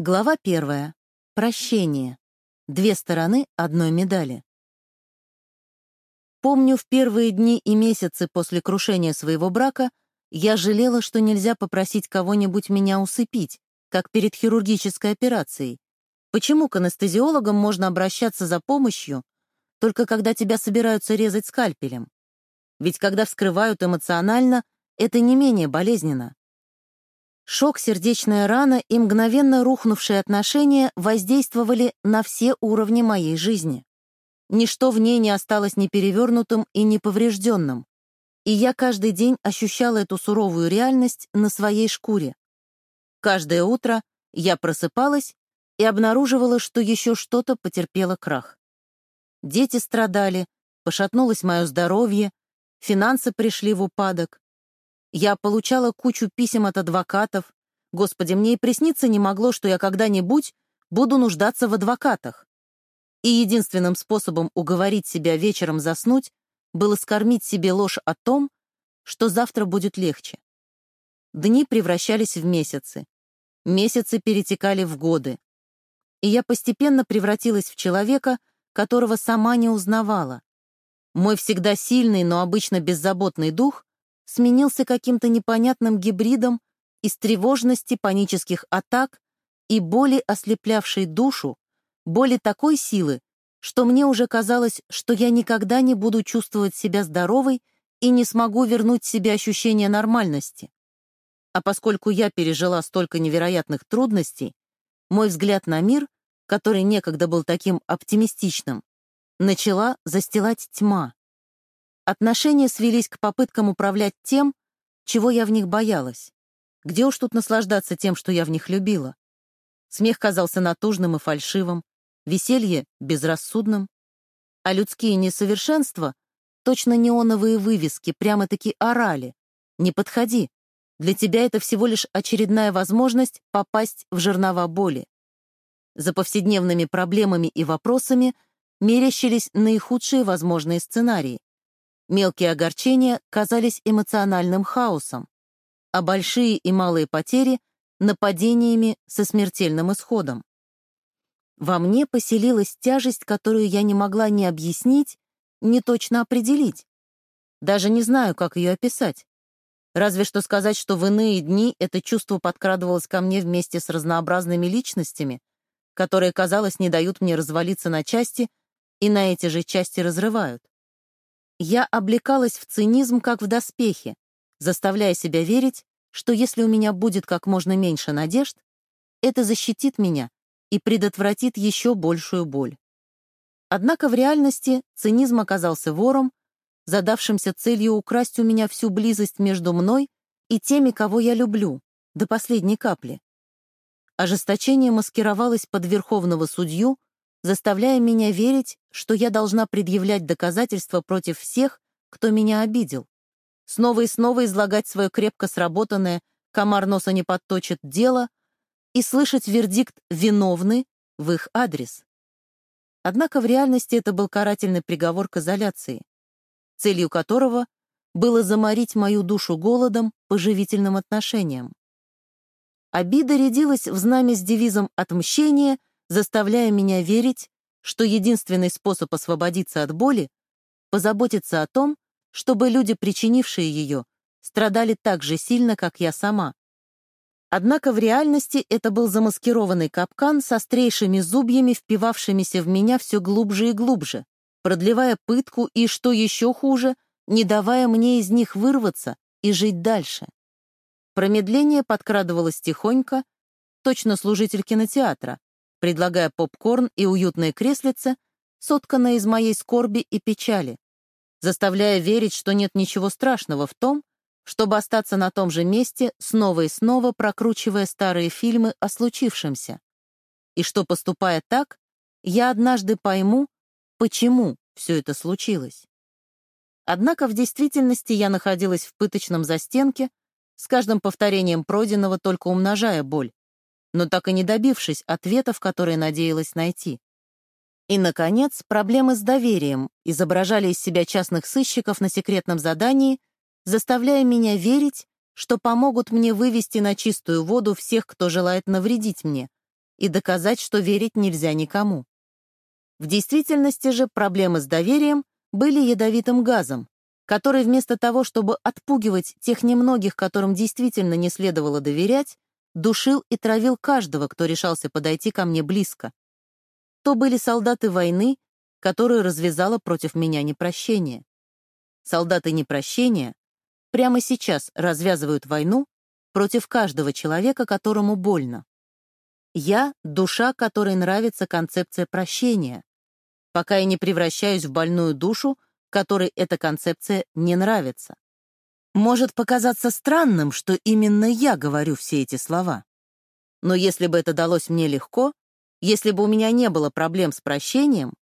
Глава первая. Прощение. Две стороны одной медали. Помню, в первые дни и месяцы после крушения своего брака я жалела, что нельзя попросить кого-нибудь меня усыпить, как перед хирургической операцией. Почему к анестезиологам можно обращаться за помощью, только когда тебя собираются резать скальпелем? Ведь когда вскрывают эмоционально, это не менее болезненно. Шок, сердечная рана и мгновенно рухнувшие отношения воздействовали на все уровни моей жизни. Ничто в ней не осталось ни перевернутым и ни поврежденным. И я каждый день ощущала эту суровую реальность на своей шкуре. Каждое утро я просыпалась и обнаруживала, что еще что-то потерпело крах. Дети страдали, пошатнулось мое здоровье, финансы пришли в упадок, я получала кучу писем от адвокатов. Господи, мне и присниться не могло, что я когда-нибудь буду нуждаться в адвокатах. И единственным способом уговорить себя вечером заснуть было скормить себе ложь о том, что завтра будет легче. Дни превращались в месяцы. Месяцы перетекали в годы. И я постепенно превратилась в человека, которого сама не узнавала. Мой всегда сильный, но обычно беззаботный дух сменился каким-то непонятным гибридом из тревожности, панических атак и боли, ослеплявшей душу, боли такой силы, что мне уже казалось, что я никогда не буду чувствовать себя здоровой и не смогу вернуть себе ощущение нормальности. А поскольку я пережила столько невероятных трудностей, мой взгляд на мир, который некогда был таким оптимистичным, начала застилать тьма. Отношения свелись к попыткам управлять тем, чего я в них боялась. Где уж тут наслаждаться тем, что я в них любила? Смех казался натужным и фальшивым, веселье — безрассудным, а людские несовершенства, точно неоновые вывески, прямо-таки орали. «Не подходи. Для тебя это всего лишь очередная возможность попасть в жернова боли». За повседневными проблемами и вопросами мерещились наихудшие возможные сценарии. Мелкие огорчения казались эмоциональным хаосом, а большие и малые потери — нападениями со смертельным исходом. Во мне поселилась тяжесть, которую я не могла ни объяснить, ни точно определить. Даже не знаю, как ее описать. Разве что сказать, что в иные дни это чувство подкрадывалось ко мне вместе с разнообразными личностями, которые, казалось, не дают мне развалиться на части и на эти же части разрывают. Я облекалась в цинизм, как в доспехе, заставляя себя верить, что если у меня будет как можно меньше надежд, это защитит меня и предотвратит еще большую боль. Однако в реальности цинизм оказался вором, задавшимся целью украсть у меня всю близость между мной и теми, кого я люблю, до последней капли. Ожесточение маскировалось под верховного судью, заставляя меня верить, что я должна предъявлять доказательства против всех, кто меня обидел. Снова и снова излагать свое крепко сработанное «комар носа не подточит» дело и слышать вердикт «виновны» в их адрес. Однако в реальности это был карательный приговор к изоляции, целью которого было заморить мою душу голодом по живительным отношениям. Обида рядилась в знамя с девизом «отмщение», заставляя меня верить, что единственный способ освободиться от боли — позаботиться о том, чтобы люди, причинившие ее, страдали так же сильно, как я сама. Однако в реальности это был замаскированный капкан с острейшими зубьями, впивавшимися в меня все глубже и глубже, продлевая пытку и, что еще хуже, не давая мне из них вырваться и жить дальше. Промедление подкрадывалось тихонько, точно служитель кинотеатра, предлагая попкорн и уютное креслице, сотканное из моей скорби и печали, заставляя верить, что нет ничего страшного в том, чтобы остаться на том же месте, снова и снова прокручивая старые фильмы о случившемся. И что, поступая так, я однажды пойму, почему все это случилось. Однако в действительности я находилась в пыточном застенке, с каждым повторением пройденного только умножая боль, но так и не добившись ответов, которые надеялась найти. И, наконец, проблемы с доверием изображали из себя частных сыщиков на секретном задании, заставляя меня верить, что помогут мне вывести на чистую воду всех, кто желает навредить мне, и доказать, что верить нельзя никому. В действительности же проблемы с доверием были ядовитым газом, который вместо того, чтобы отпугивать тех немногих, которым действительно не следовало доверять, душил и травил каждого, кто решался подойти ко мне близко. То были солдаты войны, которую развязала против меня непрощение. Солдаты непрощения прямо сейчас развязывают войну против каждого человека, которому больно. Я — душа, которой нравится концепция прощения, пока я не превращаюсь в больную душу, которой эта концепция не нравится. Может показаться странным, что именно я говорю все эти слова. Но если бы это далось мне легко, если бы у меня не было проблем с прощением,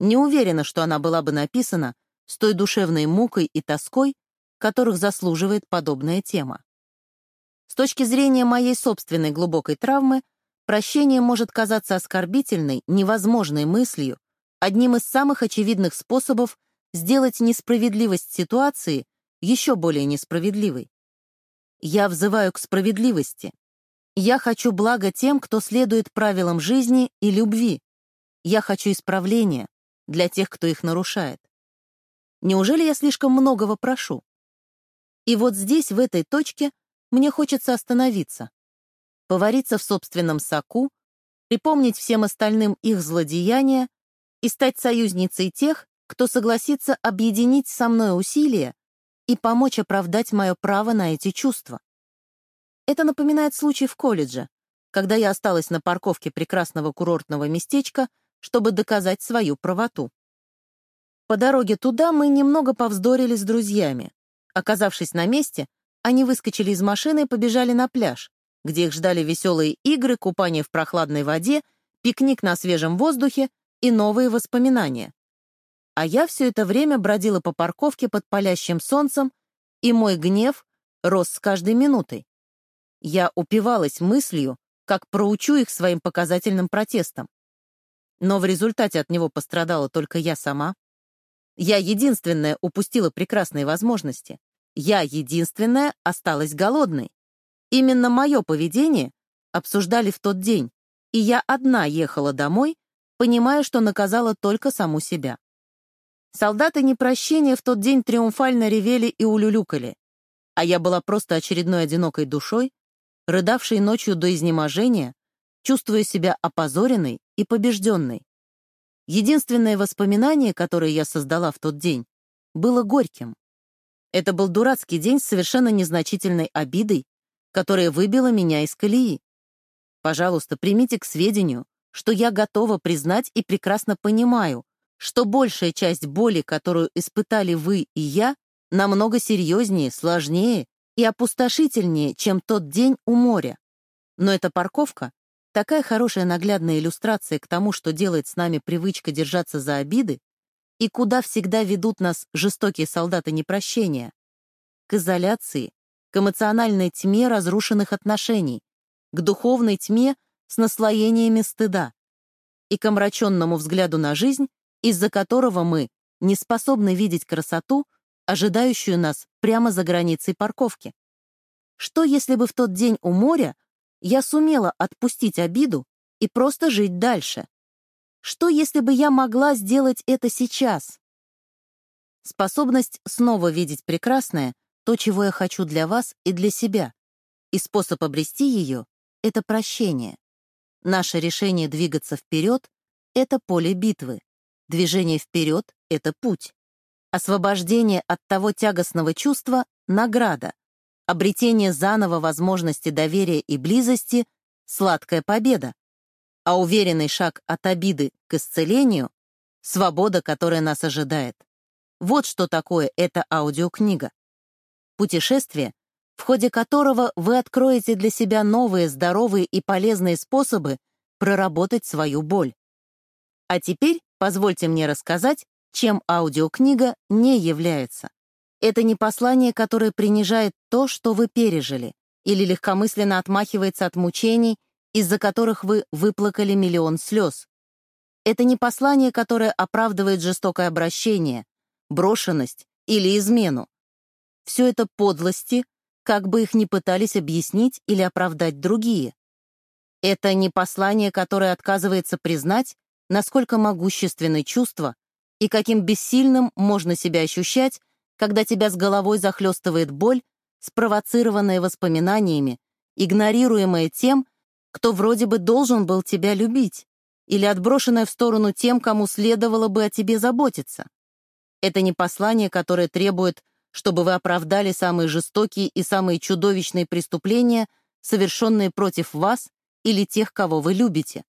не уверена, что она была бы написана с той душевной мукой и тоской, которых заслуживает подобная тема. С точки зрения моей собственной глубокой травмы, прощение может казаться оскорбительной, невозможной мыслью, одним из самых очевидных способов сделать несправедливость ситуации еще более несправедливой. Я взываю к справедливости. Я хочу блага тем, кто следует правилам жизни и любви. Я хочу исправления для тех, кто их нарушает. Неужели я слишком многого прошу? И вот здесь, в этой точке, мне хочется остановиться, повариться в собственном соку, припомнить всем остальным их злодеяния и стать союзницей тех, кто согласится объединить со мной усилия и помочь оправдать мое право на эти чувства. Это напоминает случай в колледже, когда я осталась на парковке прекрасного курортного местечка, чтобы доказать свою правоту. По дороге туда мы немного повздорили с друзьями. Оказавшись на месте, они выскочили из машины и побежали на пляж, где их ждали веселые игры, купание в прохладной воде, пикник на свежем воздухе и новые воспоминания. А я все это время бродила по парковке под палящим солнцем, и мой гнев рос с каждой минутой. Я упивалась мыслью, как проучу их своим показательным протестом. Но в результате от него пострадала только я сама. Я единственная упустила прекрасные возможности. Я единственная осталась голодной. Именно мое поведение обсуждали в тот день, и я одна ехала домой, понимая, что наказала только саму себя. Солдаты непрощения в тот день триумфально ревели и улюлюкали, а я была просто очередной одинокой душой, рыдавшей ночью до изнеможения, чувствуя себя опозоренной и побежденной. Единственное воспоминание, которое я создала в тот день, было горьким. Это был дурацкий день с совершенно незначительной обидой, которая выбила меня из колеи. Пожалуйста, примите к сведению, что я готова признать и прекрасно понимаю, что большая часть боли, которую испытали вы и я, намного серьезнее, сложнее и опустошительнее, чем тот день у моря. Но эта парковка — такая хорошая наглядная иллюстрация к тому, что делает с нами привычка держаться за обиды и куда всегда ведут нас жестокие солдаты непрощения. К изоляции, к эмоциональной тьме разрушенных отношений, к духовной тьме с наслоениями стыда и к омраченному взгляду на жизнь, из-за которого мы не способны видеть красоту, ожидающую нас прямо за границей парковки. Что, если бы в тот день у моря я сумела отпустить обиду и просто жить дальше? Что, если бы я могла сделать это сейчас? Способность снова видеть прекрасное — то, чего я хочу для вас и для себя. И способ обрести ее — это прощение. Наше решение двигаться вперед — это поле битвы. Движение вперед — это путь. Освобождение от того тягостного чувства — награда. Обретение заново возможности доверия и близости — сладкая победа. А уверенный шаг от обиды к исцелению — свобода, которая нас ожидает. Вот что такое эта аудиокнига. Путешествие, в ходе которого вы откроете для себя новые здоровые и полезные способы проработать свою боль. А теперь Позвольте мне рассказать, чем аудиокнига не является. Это не послание, которое принижает то, что вы пережили, или легкомысленно отмахивается от мучений, из-за которых вы выплакали миллион слез. Это не послание, которое оправдывает жестокое обращение, брошенность или измену. Все это подлости, как бы их ни пытались объяснить или оправдать другие. Это не послание, которое отказывается признать, насколько могущественны чувства и каким бессильным можно себя ощущать, когда тебя с головой захлестывает боль, спровоцированная воспоминаниями, игнорируемая тем, кто вроде бы должен был тебя любить, или отброшенная в сторону тем, кому следовало бы о тебе заботиться. Это не послание, которое требует, чтобы вы оправдали самые жестокие и самые чудовищные преступления, совершенные против вас или тех, кого вы любите.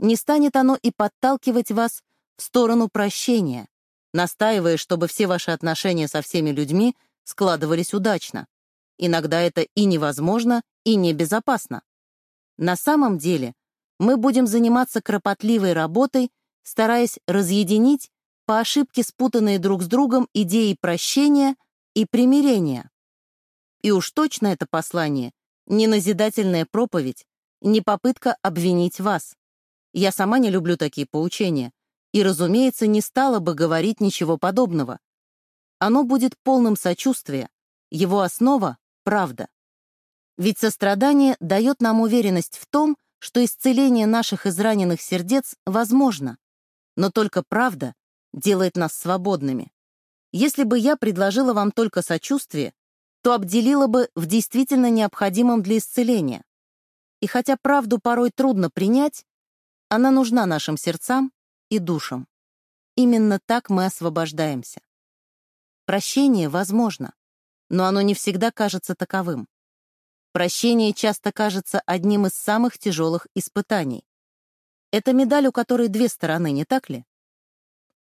Не станет оно и подталкивать вас в сторону прощения, настаивая, чтобы все ваши отношения со всеми людьми складывались удачно. Иногда это и невозможно, и небезопасно. На самом деле мы будем заниматься кропотливой работой, стараясь разъединить по ошибке спутанные друг с другом идеи прощения и примирения. И уж точно это послание не назидательная проповедь, не попытка обвинить вас. Я сама не люблю такие поучения, и, разумеется, не стала бы говорить ничего подобного. Оно будет полным сочувствия, его основа — правда. Ведь сострадание дает нам уверенность в том, что исцеление наших израненных сердец возможно, но только правда делает нас свободными. Если бы я предложила вам только сочувствие, то обделила бы в действительно необходимом для исцеления. И хотя правду порой трудно принять, она нужна нашим сердцам и душам. Именно так мы освобождаемся. Прощение возможно, но оно не всегда кажется таковым. Прощение часто кажется одним из самых тяжелых испытаний. Это медаль, у которой две стороны, не так ли?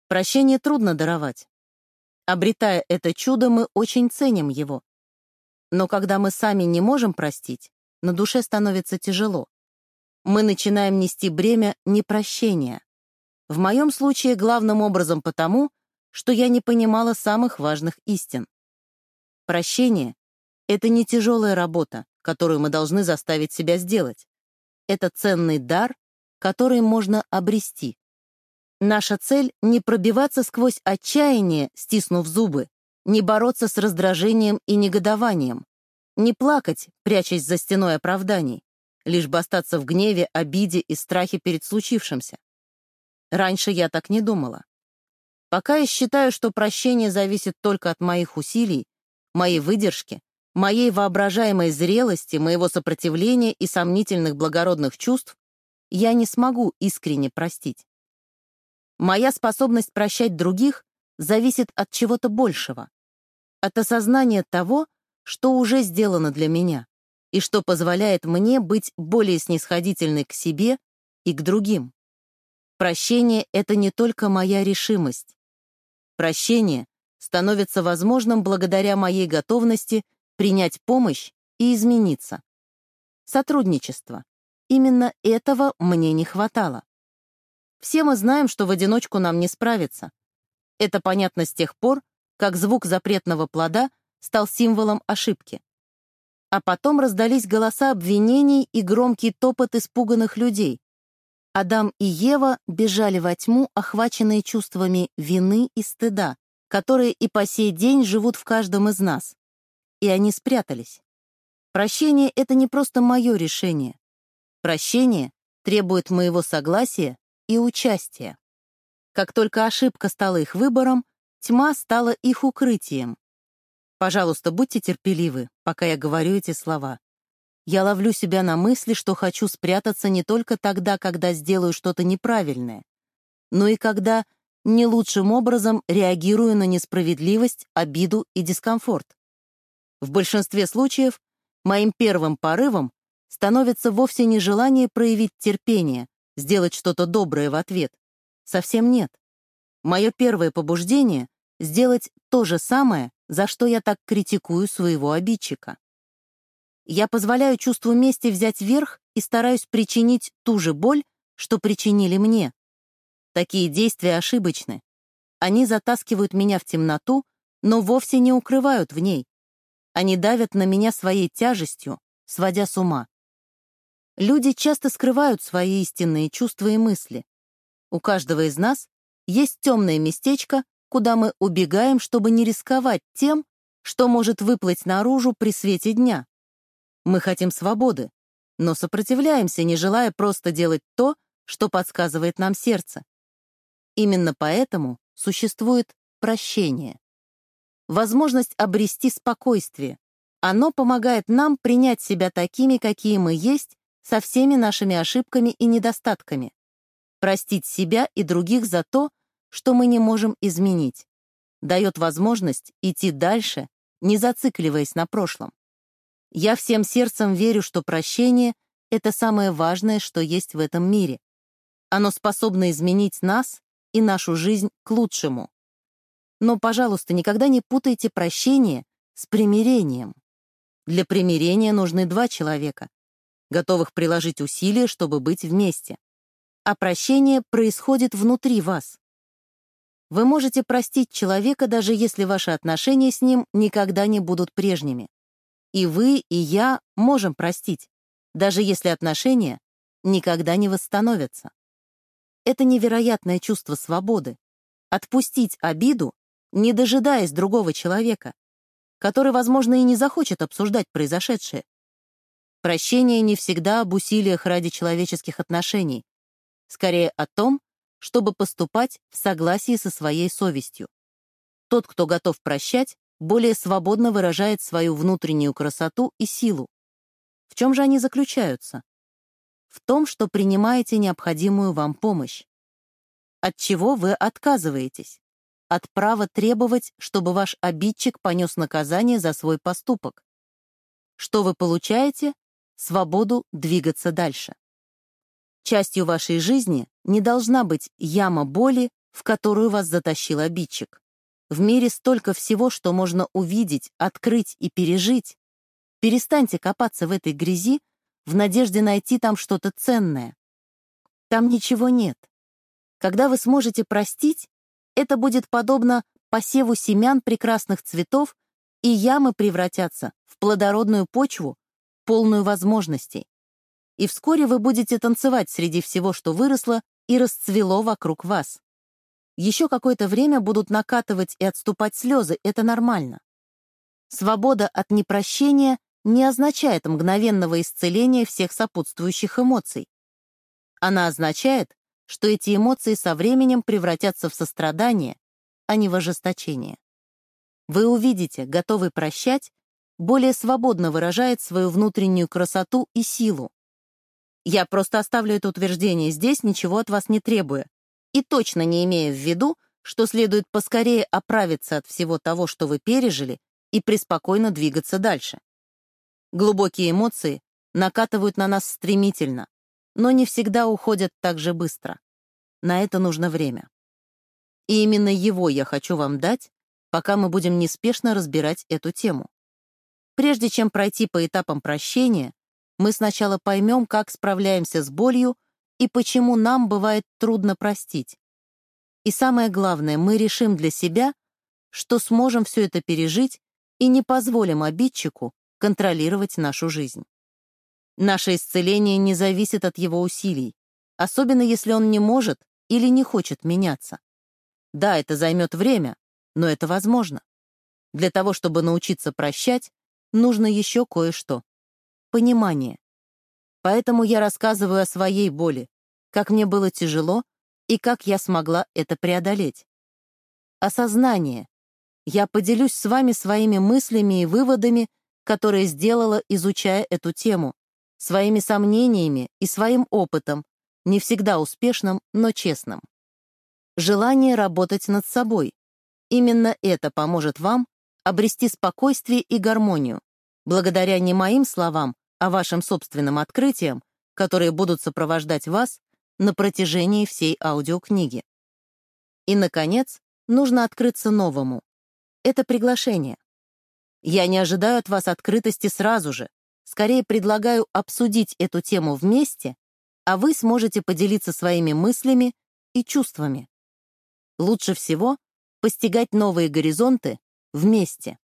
Прощение трудно даровать. Обретая это чудо, мы очень ценим его. Но когда мы сами не можем простить, на душе становится тяжело. Мы начинаем нести бремя непрощения. В моем случае главным образом потому, что я не понимала самых важных истин. Прощение — это не тяжелая работа, которую мы должны заставить себя сделать. Это ценный дар, который можно обрести. Наша цель — не пробиваться сквозь отчаяние, стиснув зубы, не бороться с раздражением и негодованием, не плакать, прячась за стеной оправданий, лишь бы остаться в гневе, обиде и страхе перед случившимся. Раньше я так не думала. Пока я считаю, что прощение зависит только от моих усилий, моей выдержки, моей воображаемой зрелости, моего сопротивления и сомнительных благородных чувств, я не смогу искренне простить. Моя способность прощать других зависит от чего-то большего, от осознания того, что уже сделано для меня, и что позволяет мне быть более снисходительной к себе и к другим. Прощение — это не только моя решимость. Прощение становится возможным благодаря моей готовности принять помощь и измениться. Сотрудничество. Именно этого мне не хватало. Все мы знаем, что в одиночку нам не справиться. Это понятно с тех пор, как звук запретного плода стал символом ошибки. А потом раздались голоса обвинений и громкий топот испуганных людей. Адам и Ева бежали во тьму, охваченные чувствами вины и стыда, которые и по сей день живут в каждом из нас. И они спрятались. Прощение — это не просто мое решение. Прощение требует моего согласия и участия. Как только ошибка стала их выбором, тьма стала их укрытием. Пожалуйста, будьте терпеливы, пока я говорю эти слова. Я ловлю себя на мысли, что хочу спрятаться не только тогда, когда сделаю что-то неправильное, но и когда не лучшим образом реагирую на несправедливость, обиду и дискомфорт. В большинстве случаев моим первым порывом становится вовсе не желание проявить терпение, сделать что-то доброе в ответ. Совсем нет. Мое первое побуждение — сделать то же самое, за что я так критикую своего обидчика. Я позволяю чувству мести взять верх и стараюсь причинить ту же боль, что причинили мне. Такие действия ошибочны. Они затаскивают меня в темноту, но вовсе не укрывают в ней. Они давят на меня своей тяжестью, сводя с ума. Люди часто скрывают свои истинные чувства и мысли. У каждого из нас есть темное местечко, куда мы убегаем, чтобы не рисковать тем, что может выплыть наружу при свете дня. Мы хотим свободы. но сопротивляемся, не желая просто делать то, что подсказывает нам сердце. Именно поэтому существует прощение. Возможность обрести спокойствие. Оно помогает нам принять себя такими, какие мы есть, со всеми нашими ошибками и недостатками. Простить себя и других за то, что мы не можем изменить. Дает возможность идти дальше, не зацикливаясь на прошлом. Я всем сердцем верю, что прощение — это самое важное, что есть в этом мире. Оно способно изменить нас и нашу жизнь к лучшему. Но, пожалуйста, никогда не путайте прощение с примирением. Для примирения нужны два человека, готовых приложить усилия, чтобы быть вместе. А прощение происходит внутри вас. Вы можете простить человека, даже если ваши отношения с ним никогда не будут прежними. И вы, и я можем простить, даже если отношения никогда не восстановятся. Это невероятное чувство свободы. Отпустить обиду, не дожидаясь другого человека, который, возможно, и не захочет обсуждать произошедшее. Прощение не всегда об усилиях ради человеческих отношений, скорее о том, чтобы поступать в согласии со своей совестью. Тот, кто готов прощать, более свободно выражает свою внутреннюю красоту и силу. В чем же они заключаются? В том, что принимаете необходимую вам помощь. От чего вы отказываетесь? От права требовать, чтобы ваш обидчик понес наказание за свой поступок. Что вы получаете? Свободу двигаться дальше. Частью вашей жизни не должна быть яма боли, в которую вас затащил обидчик. В мире столько всего, что можно увидеть, открыть и пережить. Перестаньте копаться в этой грязи в надежде найти там что-то ценное. Там ничего нет. Когда вы сможете простить, это будет подобно посеву семян прекрасных цветов, и ямы превратятся в плодородную почву, полную возможностей. И вскоре вы будете танцевать среди всего, что выросло и расцвело вокруг вас. Еще какое-то время будут накатывать и отступать слезы, это нормально. Свобода от непрощения не означает мгновенного исцеления всех сопутствующих эмоций. Она означает, что эти эмоции со временем превратятся в сострадание, а не в ожесточение. Вы увидите, готовый прощать, более свободно выражает свою внутреннюю красоту и силу. Я просто оставлю это утверждение здесь, ничего от вас не требуя, и точно не имея в виду, что следует поскорее оправиться от всего того, что вы пережили, и преспокойно двигаться дальше. Глубокие эмоции накатывают на нас стремительно, но не всегда уходят так же быстро. На это нужно время. И именно его я хочу вам дать, пока мы будем неспешно разбирать эту тему. Прежде чем пройти по этапам прощения, мы сначала поймем, как справляемся с болью и почему нам бывает трудно простить. И самое главное, мы решим для себя, что сможем все это пережить и не позволим обидчику контролировать нашу жизнь. Наше исцеление не зависит от его усилий, особенно если он не может или не хочет меняться. Да, это займет время, но это возможно. Для того, чтобы научиться прощать, нужно еще кое-что. Понимание. Поэтому я рассказываю о своей боли, как мне было тяжело и как я смогла это преодолеть. Осознание. Я поделюсь с вами своими мыслями и выводами, которые сделала, изучая эту тему, своими сомнениями и своим опытом, не всегда успешным, но честным. Желание работать над собой. Именно это поможет вам обрести спокойствие и гармонию, благодаря не моим словам, а вашим собственным открытиям, которые будут сопровождать вас на протяжении всей аудиокниги. И, наконец, нужно открыться новому. Это приглашение. Я не ожидаю от вас открытости сразу же, скорее предлагаю обсудить эту тему вместе, а вы сможете поделиться своими мыслями и чувствами. Лучше всего постигать новые горизонты вместе.